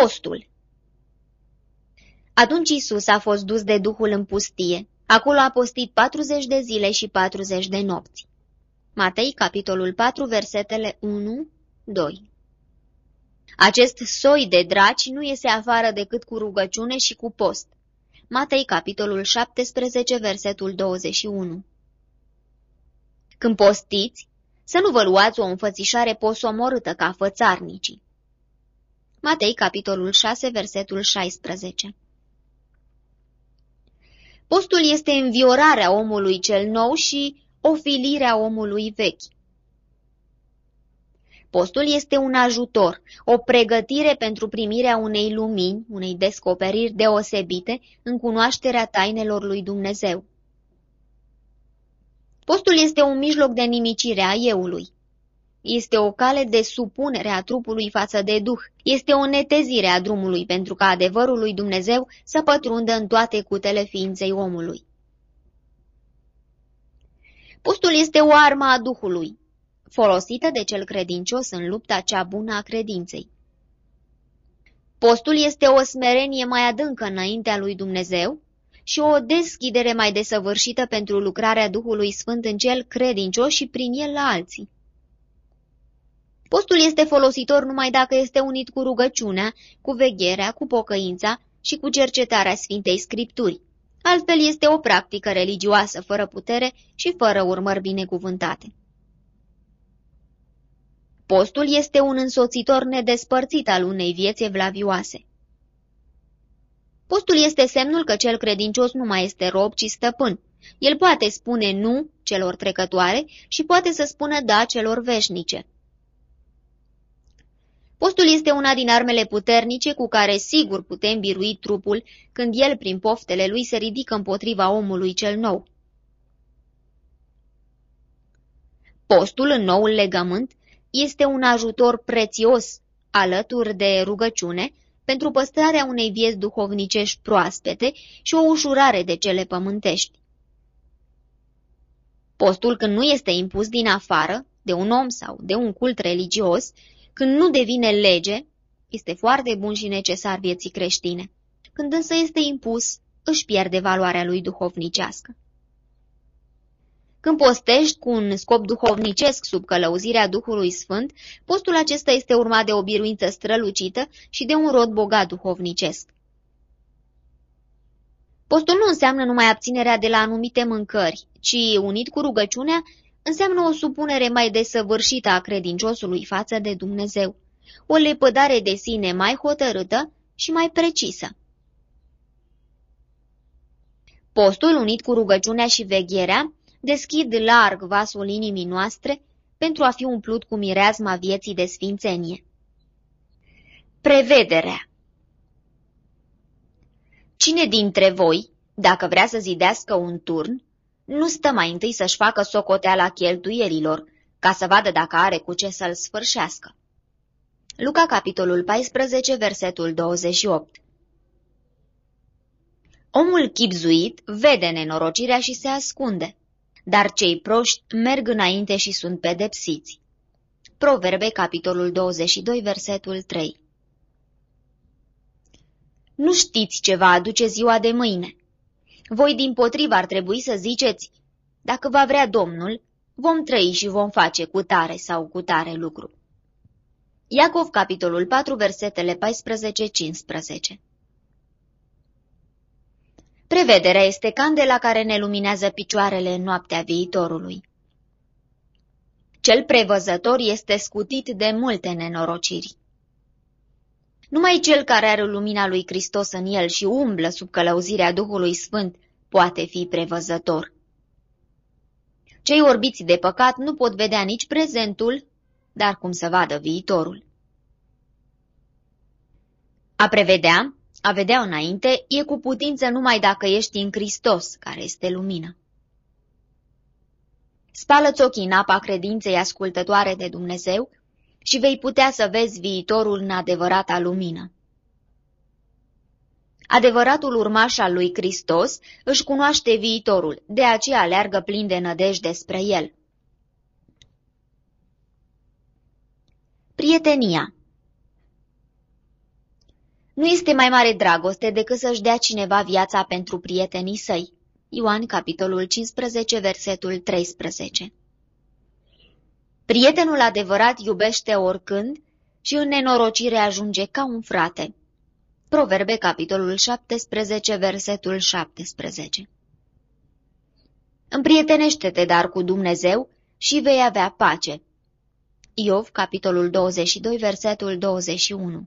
Postul Atunci Isus a fost dus de Duhul în pustie. Acolo a postit 40 de zile și 40 de nopți. Matei, capitolul 4, versetele 1, 2 Acest soi de draci nu iese afară decât cu rugăciune și cu post. Matei, capitolul 17, versetul 21 Când postiți, să nu vă luați o înfățișare posomorâtă ca fățarnicii. Matei, capitolul 6, versetul 16 Postul este înviorarea omului cel nou și ofilirea omului vechi. Postul este un ajutor, o pregătire pentru primirea unei lumini, unei descoperiri deosebite în cunoașterea tainelor lui Dumnezeu. Postul este un mijloc de nimicire a euului. Este o cale de supunere a trupului față de duh. Este o netezire a drumului pentru ca adevărul lui Dumnezeu să pătrundă în toate cutele ființei omului. Postul este o armă a Duhului, folosită de cel credincios în lupta cea bună a credinței. Postul este o smerenie mai adâncă înaintea lui Dumnezeu și o deschidere mai desăvârșită pentru lucrarea Duhului Sfânt în cel credincios și prin el la alții. Postul este folositor numai dacă este unit cu rugăciunea, cu vegherea, cu pocăința și cu cercetarea Sfintei Scripturi. Altfel este o practică religioasă fără putere și fără urmări binecuvântate. Postul este un însoțitor nedespărțit al unei vieți evlavioase. Postul este semnul că cel credincios nu mai este rob, ci stăpân. El poate spune nu celor trecătoare și poate să spună da celor veșnice. Postul este una din armele puternice cu care sigur putem birui trupul când el, prin poftele lui, se ridică împotriva omului cel nou. Postul în noul legământ este un ajutor prețios, alături de rugăciune, pentru păstrarea unei vieți duhovnicești proaspete și o ușurare de cele pământești. Postul, când nu este impus din afară, de un om sau de un cult religios, când nu devine lege, este foarte bun și necesar vieții creștine. Când însă este impus, își pierde valoarea lui duhovnicească. Când postești cu un scop duhovnicesc sub călăuzirea Duhului Sfânt, postul acesta este urmat de o biruință strălucită și de un rod bogat duhovnicesc. Postul nu înseamnă numai abținerea de la anumite mâncări, ci, unit cu rugăciunea, înseamnă o supunere mai desăvârșită a credinciosului față de Dumnezeu, o lepădare de sine mai hotărâtă și mai precisă. Postul, unit cu rugăciunea și vegherea, deschid larg vasul inimii noastre pentru a fi umplut cu mireazma vieții de sfințenie. Prevederea Cine dintre voi, dacă vrea să zidească un turn, nu stă mai întâi să-și facă socoteala cheltuielilor, ca să vadă dacă are cu ce să-l sfârșească. Luca, capitolul 14, versetul 28 Omul chipzuit vede nenorocirea și se ascunde dar cei proști merg înainte și sunt pedepsiți. Proverbe, capitolul 22, versetul 3 Nu știți ce va aduce ziua de mâine. Voi din potrivă ar trebui să ziceți, dacă va vrea Domnul, vom trăi și vom face cu tare sau cu tare lucru. Iacov, capitolul 4, versetele 14-15 Prevederea este candela care ne luminează picioarele în noaptea viitorului. Cel prevăzător este scutit de multe nenorociri. Numai cel care are lumina lui Hristos în el și umblă sub călăuzirea Duhului Sfânt poate fi prevăzător. Cei orbiți de păcat nu pot vedea nici prezentul, dar cum să vadă viitorul. A prevedea a vedea înainte e cu putință numai dacă ești în Hristos, care este lumină. Spală-ți ochii în apa credinței ascultătoare de Dumnezeu și vei putea să vezi viitorul în adevărata lumină. Adevăratul urmaș al lui Hristos își cunoaște viitorul, de aceea aleargă plin de nădejde spre el. Prietenia Nu este mai mare dragoste decât să-și dea cineva viața pentru prietenii săi. Ioan, capitolul 15, versetul 13 Prietenul adevărat iubește oricând și în nenorocire ajunge ca un frate. Proverbe, capitolul 17, versetul 17 Împrietenește-te dar cu Dumnezeu și vei avea pace. Iov, capitolul 22, versetul 21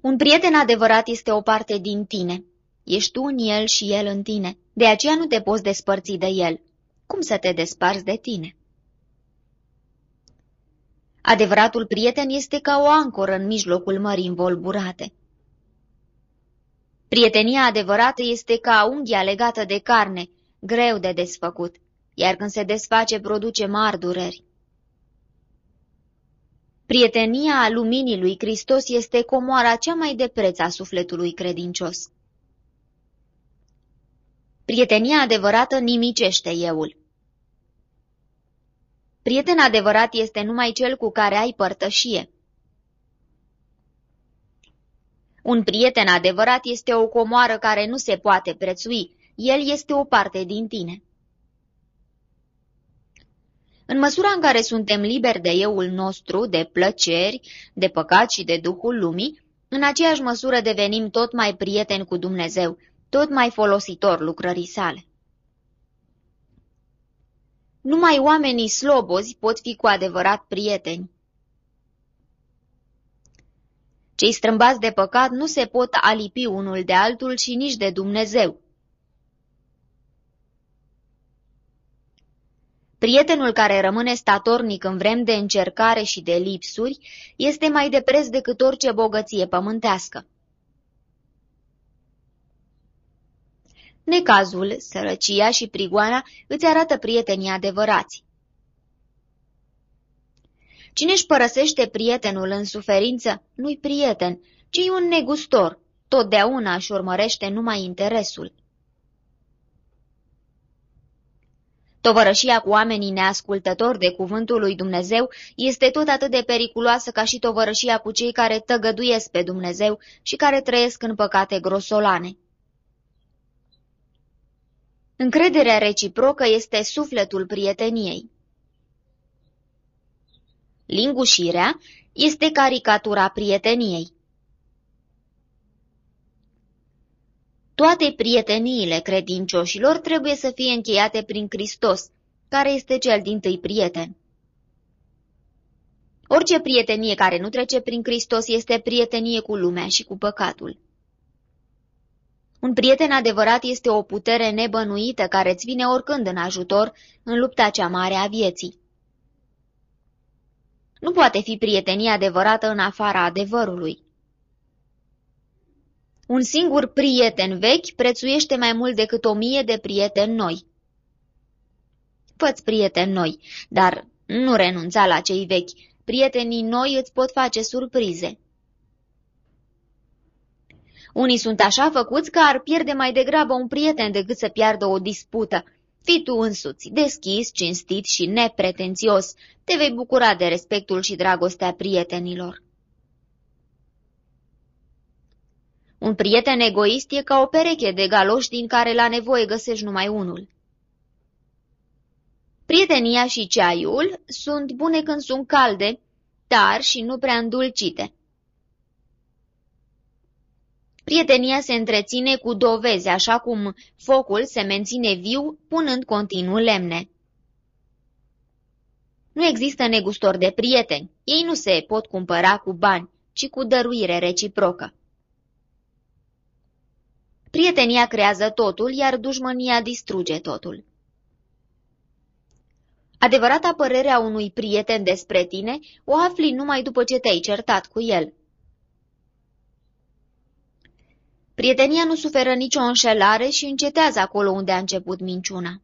Un prieten adevărat este o parte din tine. Ești tu în el și el în tine. De aceea nu te poți despărți de el. Cum să te desparți de tine? Adevăratul prieten este ca o ancoră în mijlocul mării învolburate. Prietenia adevărată este ca unghia legată de carne, greu de desfăcut, iar când se desface produce mari dureri. Prietenia luminii lui Hristos este comoara cea mai de preț a sufletului credincios. Prietenia adevărată nimicește euul. Prieten adevărat este numai cel cu care ai părtășie. Un prieten adevărat este o comoară care nu se poate prețui, el este o parte din tine. În măsura în care suntem liberi de euul nostru, de plăceri, de păcat și de duhul lumii, în aceeași măsură devenim tot mai prieteni cu Dumnezeu, tot mai folositor lucrării sale. Numai oamenii slobozi pot fi cu adevărat prieteni. Cei strâmbați de păcat nu se pot alipi unul de altul și nici de Dumnezeu. Prietenul care rămâne statornic în vrem de încercare și de lipsuri este mai de preț decât orice bogăție pământească. Necazul, sărăcia și prigoana îți arată prietenii adevărați. Cine își părăsește prietenul în suferință, nu-i prieten, ci un negustor, totdeauna își urmărește numai interesul. Tovărășia cu oamenii neascultători de cuvântul lui Dumnezeu este tot atât de periculoasă ca și tovărășia cu cei care tăgăduiesc pe Dumnezeu și care trăiesc în păcate grosolane. Încrederea reciprocă este sufletul prieteniei. Lingușirea este caricatura prieteniei. Toate prieteniile credincioșilor trebuie să fie încheiate prin Hristos, care este cel din tâi prieten. Orice prietenie care nu trece prin Hristos este prietenie cu lumea și cu păcatul. Un prieten adevărat este o putere nebănuită care îți vine oricând în ajutor în lupta cea mare a vieții. Nu poate fi prietenie adevărată în afara adevărului. Un singur prieten vechi prețuiește mai mult decât o mie de prieteni noi. Fă-ți prieteni noi, dar nu renunța la cei vechi. Prietenii noi îți pot face surprize. Unii sunt așa făcuți că ar pierde mai degrabă un prieten decât să piardă o dispută. Fii tu însuți, deschis, cinstit și nepretențios, te vei bucura de respectul și dragostea prietenilor. Un prieten egoist e ca o pereche de galoși din care la nevoie găsești numai unul. Prietenia și ceaiul sunt bune când sunt calde, tari și nu prea îndulcite. Prietenia se întreține cu dovezi, așa cum focul se menține viu, punând continuu lemne. Nu există negustori de prieteni, ei nu se pot cumpăra cu bani, ci cu dăruire reciprocă. Prietenia creează totul, iar dușmănia distruge totul. Adevărata părere a unui prieten despre tine o afli numai după ce te-ai certat cu el. Prietenia nu suferă nicio înșelare și încetează acolo unde a început minciuna.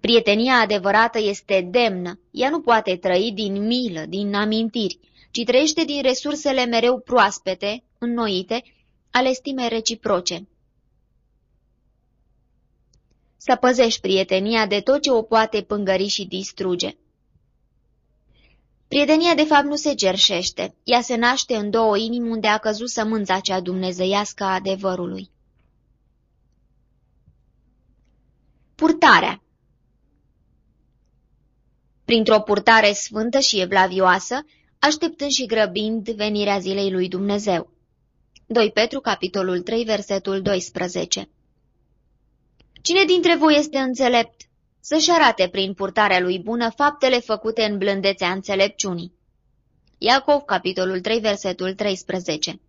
Prietenia adevărată este demnă, ea nu poate trăi din milă, din amintiri, ci trăiește din resursele mereu proaspete, înnoite, ale stimei reciproce. Să păzești prietenia de tot ce o poate pângări și distruge. Prietenia de fapt nu se cerșește, ea se naște în două inimi unde a căzut sămânța cea dumnezeiască a adevărului. Purtarea Printr-o purtare sfântă și evlavioasă, așteptând și grăbind venirea zilei lui Dumnezeu. 2 Petru, capitolul 3, versetul 12 Cine dintre voi este înțelept? Să-și arate prin purtarea lui bună faptele făcute în blândețea înțelepciunii. Iacov, capitolul 3, versetul 13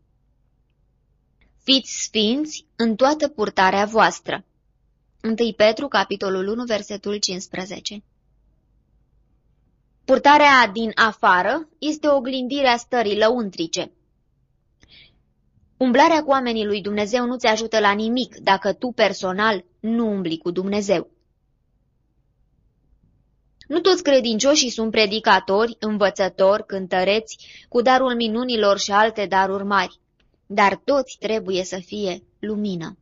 Fiți sfinți în toată purtarea voastră. 1 Petru, capitolul 1, versetul 15 Purtarea din afară este oglindirea stării lăuntrice. Umblarea cu oamenii lui Dumnezeu nu ți ajută la nimic dacă tu personal nu umbli cu Dumnezeu. Nu toți credincioșii sunt predicatori, învățători, cântăreți, cu darul minunilor și alte daruri mari, dar toți trebuie să fie lumină.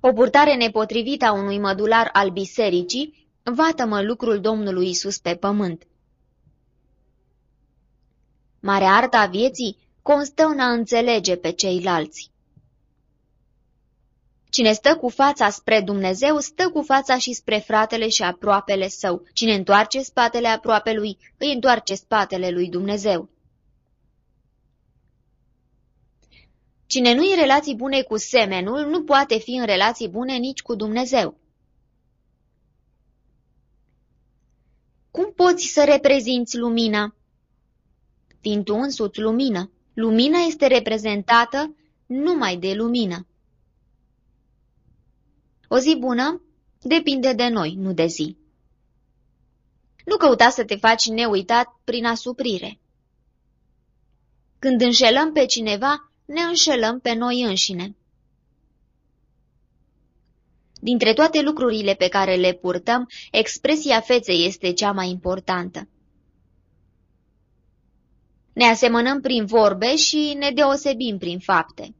O purtare nepotrivită a unui mădular al bisericii vată-mă lucrul Domnului Isus pe pământ. Marea arta vieții constă în a înțelege pe ceilalți. Cine stă cu fața spre Dumnezeu, stă cu fața și spre fratele și aproapele său. Cine întoarce spatele aproapelui, îi întoarce spatele lui Dumnezeu. Cine nu e în relații bune cu semenul, nu poate fi în relații bune nici cu Dumnezeu. Cum poți să reprezinți lumina? Fiind tu însuți lumină, lumina este reprezentată numai de lumină. O zi bună depinde de noi, nu de zi. Nu căuta să te faci neuitat prin asuprire. Când înșelăm pe cineva, ne înșelăm pe noi înșine. Dintre toate lucrurile pe care le purtăm, expresia feței este cea mai importantă. Ne asemănăm prin vorbe și ne deosebim prin fapte.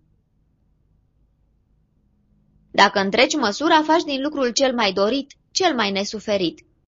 Dacă întreci măsura, faci din lucrul cel mai dorit, cel mai nesuferit.